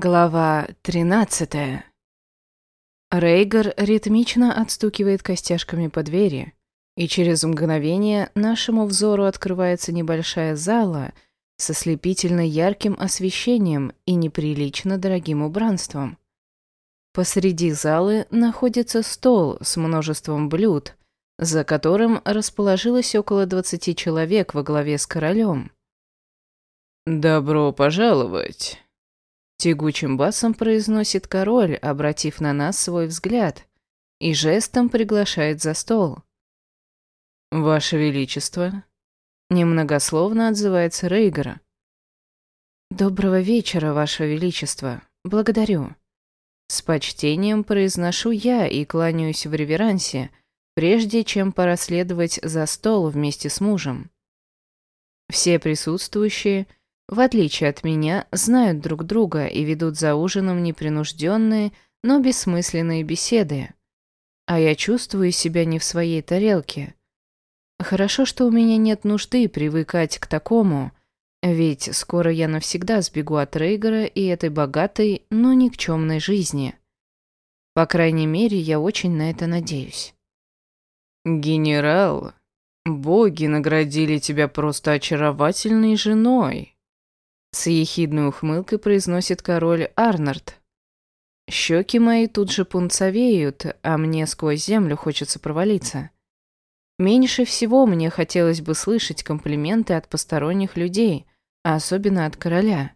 Глава 13. Рейгар ритмично отстукивает костяшками по двери, и через мгновение нашему взору открывается небольшая зала со слепительно ярким освещением и неприлично дорогим убранством. Посреди залы находится стол с множеством блюд, за которым расположилось около 20 человек во главе с королем. «Добро пожаловать!» Тягучим басом произносит король, обратив на нас свой взгляд, и жестом приглашает за стол. «Ваше Величество», — немногословно отзывается Рейгара. «Доброго вечера, Ваше Величество. Благодарю». С почтением произношу я и кланяюсь в реверансе, прежде чем пора следовать за стол вместе с мужем. Все присутствующие — в отличие от меня, знают друг друга и ведут за ужином непринужденные, но бессмысленные беседы. А я чувствую себя не в своей тарелке. Хорошо, что у меня нет нужды привыкать к такому, ведь скоро я навсегда сбегу от Рейгора и этой богатой, но никчемной жизни. По крайней мере, я очень на это надеюсь. «Генерал, боги наградили тебя просто очаровательной женой», с ехидной ухмылкой произносит король Арнард. Щеки мои тут же пунцовеют, а мне сквозь землю хочется провалиться. Меньше всего мне хотелось бы слышать комплименты от посторонних людей, а особенно от короля.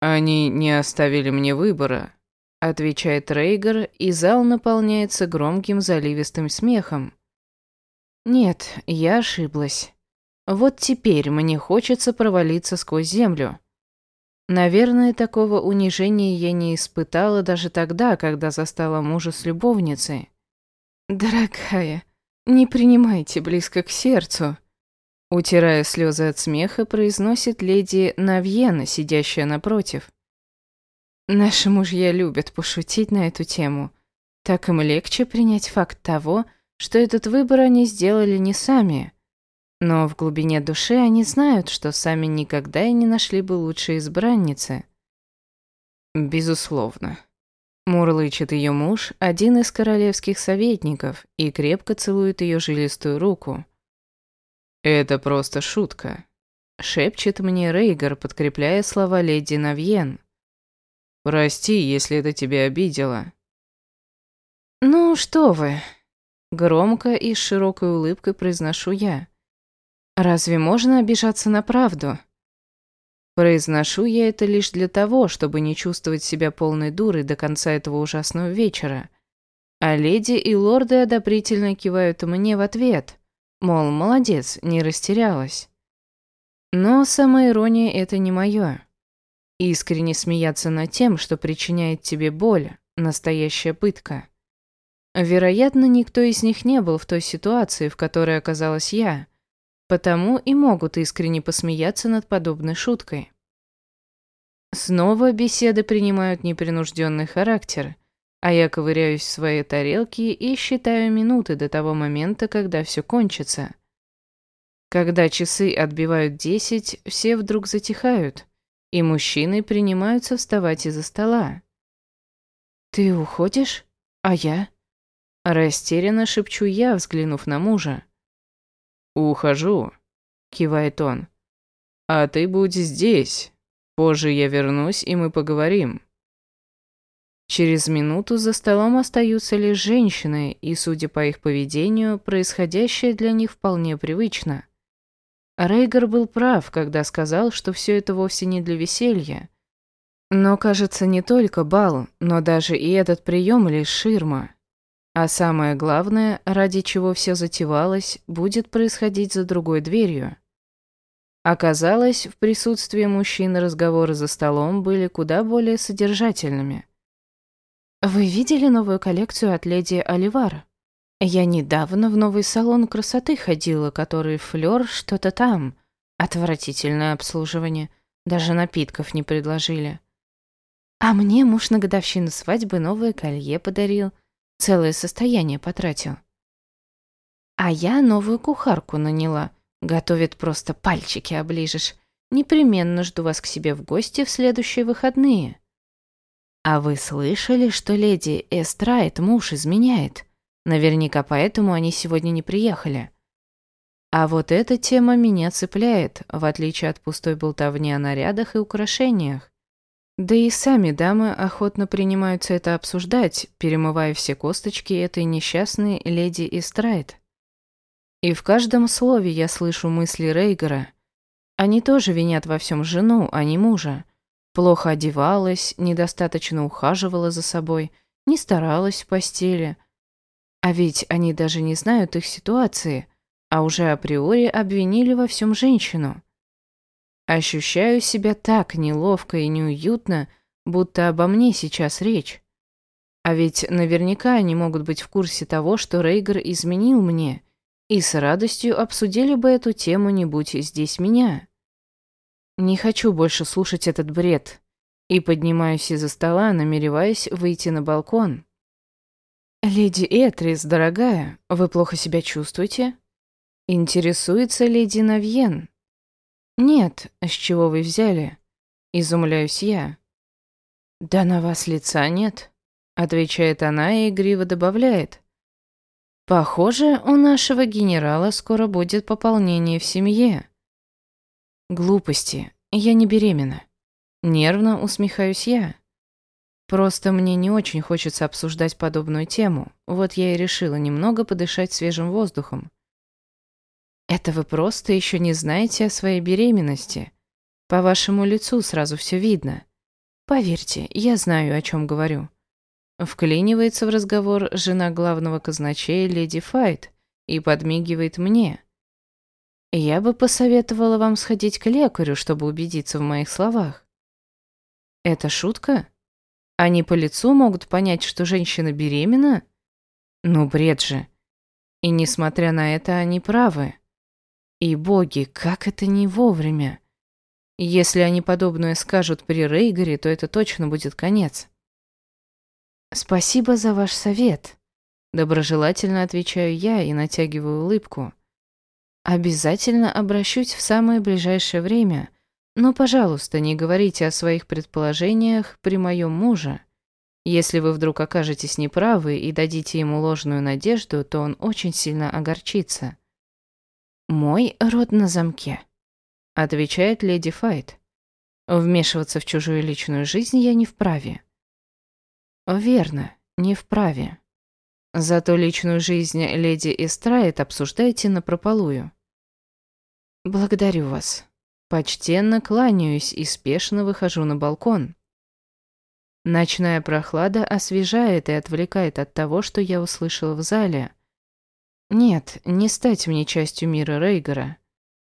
«Они не оставили мне выбора», — отвечает Рейгар, и зал наполняется громким заливистым смехом. «Нет, я ошиблась. Вот теперь мне хочется провалиться сквозь землю. Наверное, такого унижения я не испытала даже тогда, когда застала мужа с любовницей. «Дорогая, не принимайте близко к сердцу», утирая слезы от смеха, произносит леди Навьена, сидящая напротив. Наши мужья любят пошутить на эту тему. Так им легче принять факт того, что этот выбор они сделали не сами, но в глубине души они знают, что сами никогда и не нашли бы лучшей избранницы. Безусловно. Мурлычет ее муж, один из королевских советников, и крепко целует ее жилистую руку. «Это просто шутка», — шепчет мне Рейгар, подкрепляя слова леди Навьен. «Прости, если это тебя обидело». «Ну что вы», — громко и с широкой улыбкой произношу я. Разве можно обижаться на правду? Произношу я это лишь для того, чтобы не чувствовать себя полной дурой до конца этого ужасного вечера. А леди и лорды одобрительно кивают мне в ответ, мол, молодец, не растерялась. Но самая ирония это не мое. Искренне смеяться над тем, что причиняет тебе боль, настоящая пытка. Вероятно, никто из них не был в той ситуации, в которой оказалась я, Потому и могут искренне посмеяться над подобной шуткой. Снова беседы принимают непринужденный характер, а я ковыряюсь в своей тарелке и считаю минуты до того момента, когда все кончится. Когда часы отбивают десять, все вдруг затихают, и мужчины принимаются вставать из-за стола. «Ты уходишь? А я?» Растерянно шепчу я, взглянув на мужа. «Ухожу», — кивает он. «А ты будь здесь. Позже я вернусь, и мы поговорим». Через минуту за столом остаются лишь женщины, и, судя по их поведению, происходящее для них вполне привычно. Рейгар был прав, когда сказал, что все это вовсе не для веселья. Но, кажется, не только бал, но даже и этот прием лишь ширма. А самое главное, ради чего все затевалось, будет происходить за другой дверью. Оказалось, в присутствии мужчин разговоры за столом были куда более содержательными. «Вы видели новую коллекцию от леди Оливара? Я недавно в новый салон красоты ходила, который флёр что-то там. Отвратительное обслуживание. Даже напитков не предложили. А мне муж на годовщину свадьбы новое колье подарил – Целое состояние потратил. А я новую кухарку наняла. Готовит просто пальчики оближешь. Непременно жду вас к себе в гости в следующие выходные. А вы слышали, что леди Эстрайт муж изменяет? Наверняка поэтому они сегодня не приехали. А вот эта тема меня цепляет, в отличие от пустой болтовни о нарядах и украшениях. Да и сами дамы охотно принимаются это обсуждать, перемывая все косточки этой несчастной леди Истрайт. И в каждом слове я слышу мысли Рейгера. Они тоже винят во всем жену, а не мужа. Плохо одевалась, недостаточно ухаживала за собой, не старалась в постели. А ведь они даже не знают их ситуации, а уже априори обвинили во всем женщину. Ощущаю себя так неловко и неуютно, будто обо мне сейчас речь. А ведь наверняка они могут быть в курсе того, что Рейгар изменил мне, и с радостью обсудили бы эту тему, не будь здесь меня. Не хочу больше слушать этот бред, и поднимаюсь из-за стола, намереваясь выйти на балкон. «Леди Этрис, дорогая, вы плохо себя чувствуете?» Интересуется леди Навьен. «Нет, с чего вы взяли?» Изумляюсь я. «Да на вас лица нет», — отвечает она и игриво добавляет. «Похоже, у нашего генерала скоро будет пополнение в семье». «Глупости, я не беременна». Нервно усмехаюсь я. Просто мне не очень хочется обсуждать подобную тему, вот я и решила немного подышать свежим воздухом. Это вы просто еще не знаете о своей беременности. По вашему лицу сразу все видно. Поверьте, я знаю, о чем говорю. Вклинивается в разговор жена главного казначея леди Файт и подмигивает мне. Я бы посоветовала вам сходить к лекарю, чтобы убедиться в моих словах. Это шутка? Они по лицу могут понять, что женщина беременна? Ну, бред же. И несмотря на это, они правы. И боги, как это не вовремя. Если они подобное скажут при Рейгаре, то это точно будет конец. Спасибо за ваш совет. Доброжелательно отвечаю я и натягиваю улыбку. Обязательно обращусь в самое ближайшее время, но, пожалуйста, не говорите о своих предположениях при моем муже. Если вы вдруг окажетесь неправы и дадите ему ложную надежду, то он очень сильно огорчится. «Мой род на замке», — отвечает леди Файт. «Вмешиваться в чужую личную жизнь я не вправе». «Верно, не вправе. Зато личную жизнь леди Эстрайт обсуждайте напропалую». «Благодарю вас». Почтенно кланяюсь и спешно выхожу на балкон. Ночная прохлада освежает и отвлекает от того, что я услышала в зале — нет, не стать мне частью мира Рейгара.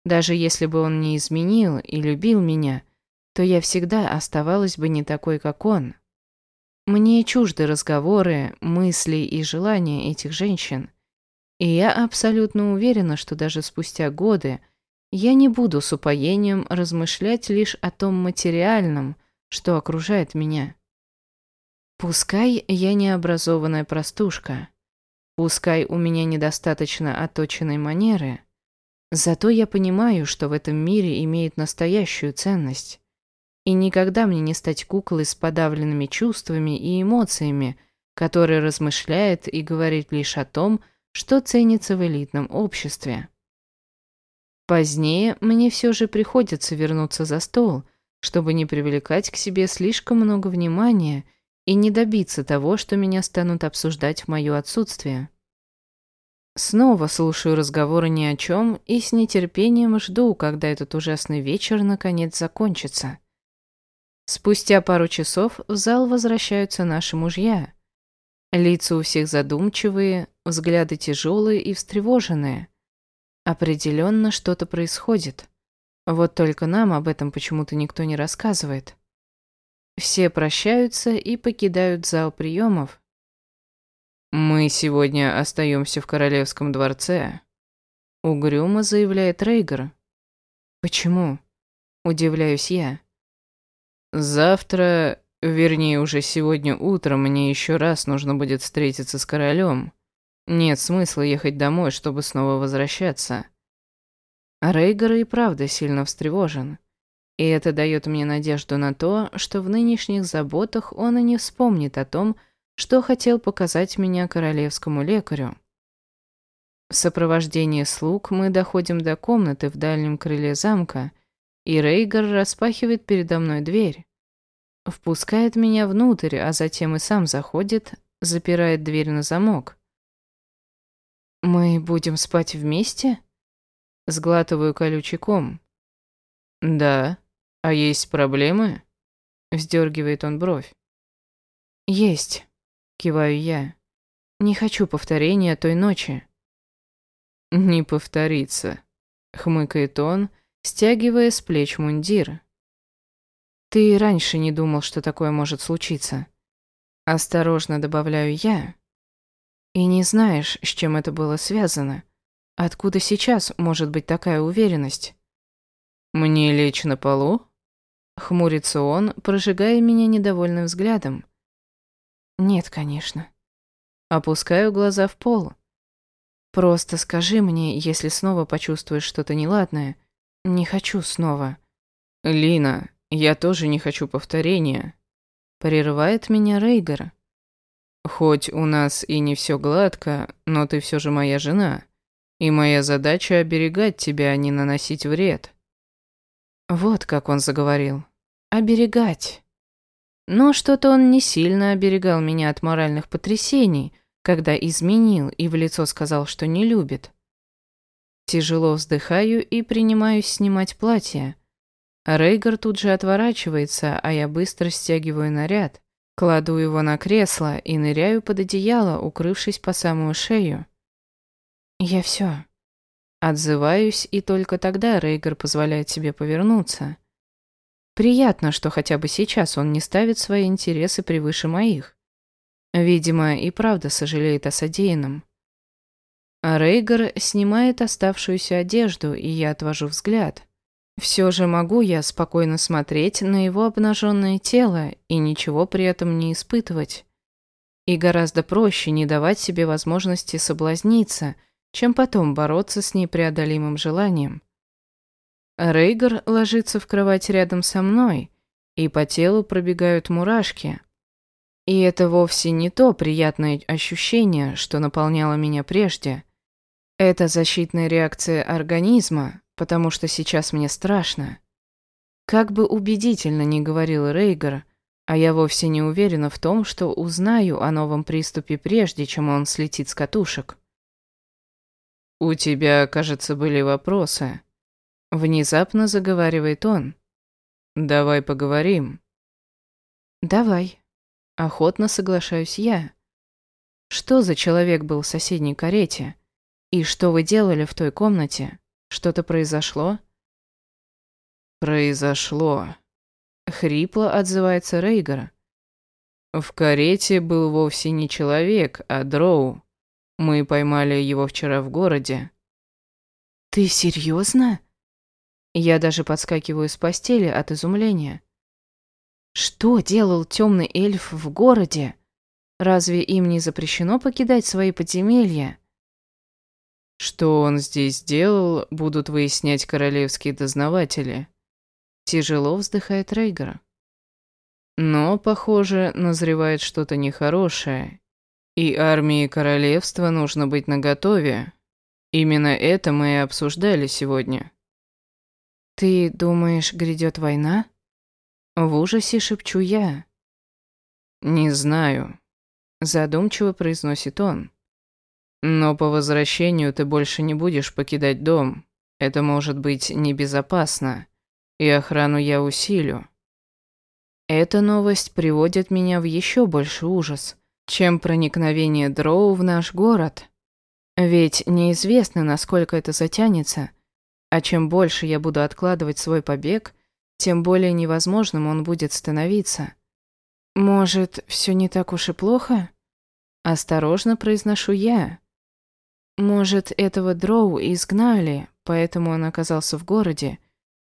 Даже если бы он не изменил и любил меня, то я всегда оставалась бы не такой, как он. Мне чужды разговоры, мысли и желания этих женщин. И я абсолютно уверена, что даже спустя годы я не буду с упоением размышлять лишь о том материальном, что окружает меня. Пускай я необразованная простушка, Пускай у меня недостаточно оточенной манеры, зато я понимаю, что в этом мире имеет настоящую ценность. И никогда мне не стать куклой с подавленными чувствами и эмоциями, которая размышляет и говорит лишь о том, что ценится в элитном обществе. Позднее мне все же приходится вернуться за стол, чтобы не привлекать к себе слишком много внимания и не добиться того, что меня станут обсуждать в моё отсутствие. Снова слушаю разговоры ни о чем и с нетерпением жду, когда этот ужасный вечер наконец закончится. Спустя пару часов в зал возвращаются наши мужья. Лица у всех задумчивые, взгляды тяжелые и встревоженные. Определенно что-то происходит. Вот только нам об этом почему-то никто не рассказывает. Все прощаются и покидают зал приемов. «Мы сегодня остаемся в Королевском дворце», — угрюмо заявляет Рейгар. «Почему?» — удивляюсь я. «Завтра, вернее уже сегодня утром, мне еще раз нужно будет встретиться с королем. Нет смысла ехать домой, чтобы снова возвращаться». Рейгар и правда сильно встревожен. И это дает мне надежду на то, что в нынешних заботах он и не вспомнит о том, что хотел показать меня королевскому лекарю. В сопровождении слуг мы доходим до комнаты в дальнем крыле замка, и Рейгар распахивает передо мной дверь. Впускает меня внутрь, а затем и сам заходит, запирает дверь на замок. «Мы будем спать вместе?» Сглатываю колючий ком. «Да. А есть проблемы?» Вздергивает он бровь. «Есть», — киваю я. «Не хочу повторения той ночи». «Не повторится», — хмыкает он, стягивая с плеч мундир. «Ты раньше не думал, что такое может случиться». Осторожно добавляю я. И не знаешь, с чем это было связано. Откуда сейчас может быть такая уверенность? «Мне лечь на полу?» Хмурится он, прожигая меня недовольным взглядом. «Нет, конечно». Опускаю глаза в пол. Просто скажи мне, если снова почувствуешь что-то неладное. Не хочу снова. Лина, я тоже не хочу повторения. Прерывает меня Рейгар. Хоть у нас и не все гладко, но ты все же моя жена. И моя задача оберегать тебя, а не наносить вред. Вот как он заговорил. Оберегать. Но что-то он не сильно оберегал меня от моральных потрясений – когда изменил и в лицо сказал, что не любит. Тяжело вздыхаю и принимаюсь снимать платье. Рейгар тут же отворачивается, а я быстро стягиваю наряд, кладу его на кресло и ныряю под одеяло, укрывшись по самую шею. Я все. Отзываюсь, и только тогда Рейгар позволяет себе повернуться. Приятно, что хотя бы сейчас он не ставит свои интересы превыше моих. Видимо, и правда сожалеет о содеянном. А Рейгар снимает оставшуюся одежду, и я отвожу взгляд. Все же могу я спокойно смотреть на его обнаженное тело и ничего при этом не испытывать. И гораздо проще не давать себе возможности соблазниться, чем потом бороться с непреодолимым желанием. Рейгар ложится в кровать рядом со мной, и по телу пробегают мурашки, и это вовсе не то приятное ощущение, что наполняло меня прежде. Это защитная реакция организма, потому что сейчас мне страшно. Как бы убедительно ни говорил Рейгар, а я вовсе не уверена в том, что узнаю о новом приступе прежде, чем он слетит с катушек. «У тебя, кажется, были вопросы». Внезапно заговаривает он. «Давай поговорим». «Давай». Охотно соглашаюсь я. Что за человек был в соседней карете? И что вы делали в той комнате? Что-то произошло? Произошло. Хрипло отзывается Рейгар. В карете был вовсе не человек, а дроу. Мы поймали его вчера в городе. Ты серьезно? Я даже подскакиваю с постели от изумления. Что делал темный эльф в городе? Разве им не запрещено покидать свои подземелья? Что он здесь делал, будут выяснять королевские дознаватели. Тяжело вздыхает Рейгар. Но, похоже, назревает что-то нехорошее. И армии королевства нужно быть наготове. Именно это мы и обсуждали сегодня. Ты думаешь, грядет война? В ужасе шепчу я. «Не знаю», — задумчиво произносит он. «Но по возвращению ты больше не будешь покидать дом. Это может быть небезопасно, и охрану я усилю». Эта новость приводит меня в еще больше ужас, чем проникновение дроу в наш город. Ведь неизвестно, насколько это затянется, а чем больше я буду откладывать свой побег, тем более невозможным он будет становиться. Может, все не так уж и плохо? Осторожно произношу я. Может, этого дроу изгнали, поэтому он оказался в городе,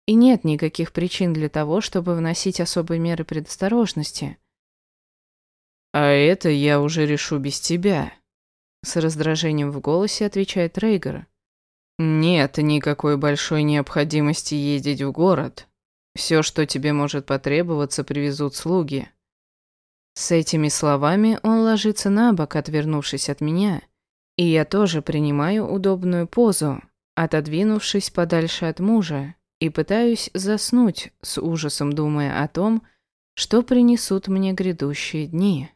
и нет никаких причин для того, чтобы вносить особые меры предосторожности. «А это я уже решу без тебя», — с раздражением в голосе отвечает Рейгар. «Нет никакой большой необходимости ездить в город. Все, что тебе может потребоваться, привезут слуги». С этими словами он ложится на бок, отвернувшись от меня, и я тоже принимаю удобную позу, отодвинувшись подальше от мужа, и пытаюсь заснуть, с ужасом думая о том, что принесут мне грядущие дни.